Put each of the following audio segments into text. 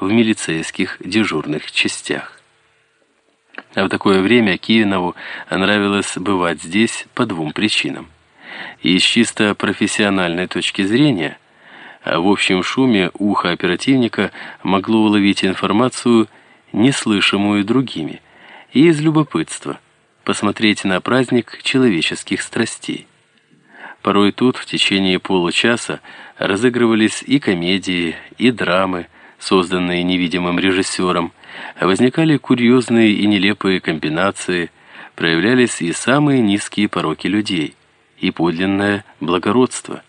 в милицейских дежурных частях. А в такое время Кивинову нравилось бывать здесь по двум причинам. И с чисто профессиональной точки зрения, а в общем шуме ухо оперативника могло уловить информацию, неслышимую другими, и из любопытства посмотреть на праздник человеческих страстей. Порой тут в течение получаса разыгрывались и комедии, и драмы, созданные невидимым режиссером, возникали курьезные и нелепые комбинации, проявлялись и самые низкие пороки людей, и подлинное благородство.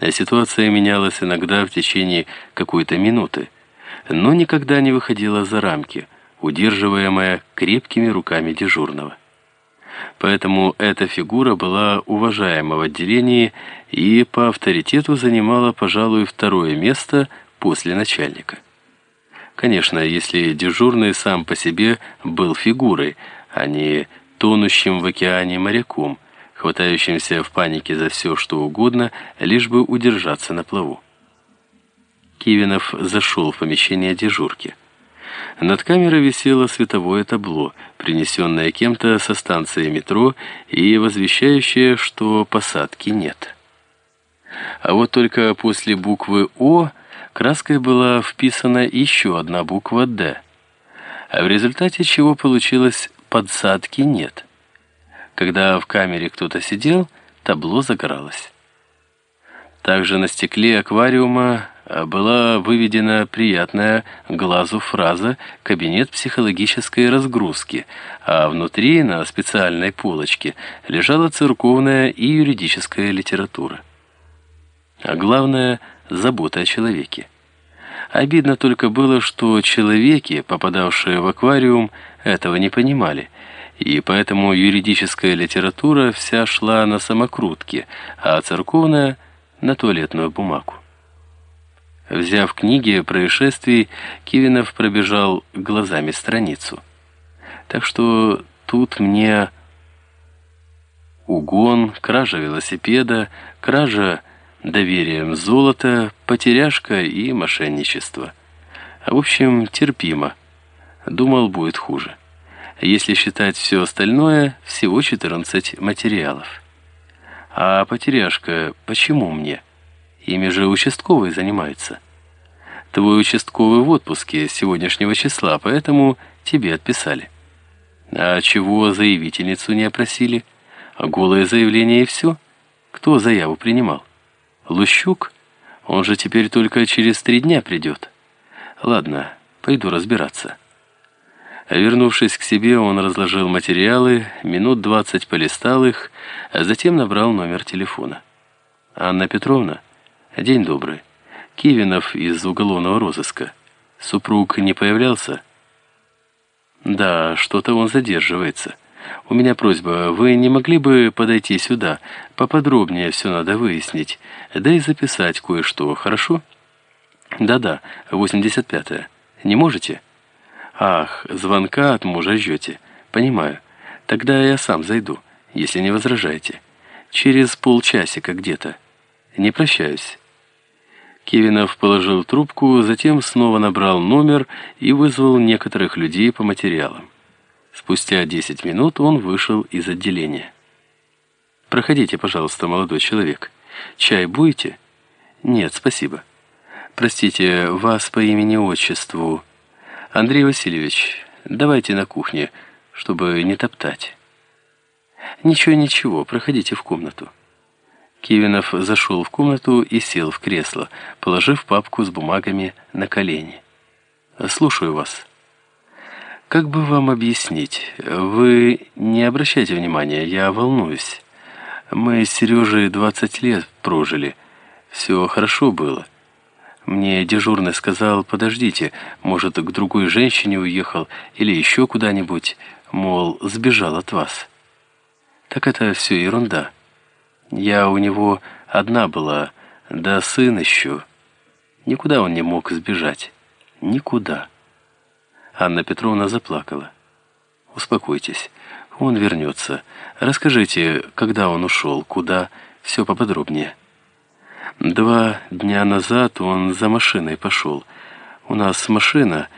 А ситуация менялась иногда в течение какой-то минуты, но никогда не выходила за рамки, удерживаемая крепкими руками дежурного. Поэтому эта фигура была уважаема в отделении и по авторитету занимала, пожалуй, второе место после начальника. Конечно, если дежурный сам по себе был фигурой, а не тонущим в океане моряком, хватающимся в панике за все, что угодно, лишь бы удержаться на плаву. Кивинов зашел в помещение дежурки. Над камерой висело световое табло, принесенное кем-то со станции метро и возвещающее, что посадки нет. А вот только после буквы «О» краской была вписана еще одна буква «Д», а в результате чего получилось «подсадки нет». Когда в камере кто-то сидел, табло загоралось. Также на стекле аквариума была выведена приятная глазу фраза «кабинет психологической разгрузки», а внутри на специальной полочке лежала церковная и юридическая литература. А главное – забота о человеке. Обидно только было, что человеки, попадавшие в аквариум, этого не понимали, и поэтому юридическая литература вся шла на самокрутке, а церковная – на туалетную бумагу. Взяв книги происшествий, Кивинов пробежал глазами страницу. Так что тут мне угон, кража велосипеда, кража доверием золота, потеряшка и мошенничество. В общем, терпимо. Думал, будет хуже. Если считать все остальное, всего 14 материалов. А потеряшка почему мне? Ими же участковый занимается. Твой участковый в отпуске с сегодняшнего числа, поэтому тебе отписали. А чего заявительницу не опросили? Голое заявление и все? Кто заяву принимал? Лущук? Он же теперь только через три дня придет. Ладно, пойду разбираться. Вернувшись к себе, он разложил материалы, минут двадцать полистал их, а затем набрал номер телефона. «Анна Петровна? День добрый. Кивинов из уголовного розыска. Супруг не появлялся?» «Да, что-то он задерживается. У меня просьба, вы не могли бы подойти сюда? Поподробнее все надо выяснить, да и записать кое-что, хорошо?» «Да-да, 85-е. Не можете?» «Ах, звонка от мужа ждете. Понимаю. Тогда я сам зайду, если не возражаете. Через полчасика где-то. Не прощаюсь». Кевинов положил трубку, затем снова набрал номер и вызвал некоторых людей по материалам. Спустя 10 минут он вышел из отделения. «Проходите, пожалуйста, молодой человек. Чай будете?» «Нет, спасибо. Простите, вас по имени-отчеству...» «Андрей Васильевич, давайте на кухне, чтобы не топтать». «Ничего, ничего, проходите в комнату». Кивинов зашел в комнату и сел в кресло, положив папку с бумагами на колени. «Слушаю вас». «Как бы вам объяснить? Вы не обращайте внимания, я волнуюсь. Мы с Сережей 20 лет прожили. Все хорошо было». Мне дежурный сказал, подождите, может, к другой женщине уехал или еще куда-нибудь, мол, сбежал от вас. Так это все ерунда. Я у него одна была, да сын еще. Никуда он не мог сбежать. Никуда. Анна Петровна заплакала. «Успокойтесь, он вернется. Расскажите, когда он ушел, куда, все поподробнее». Два дня назад он за машиной пошел. У нас машина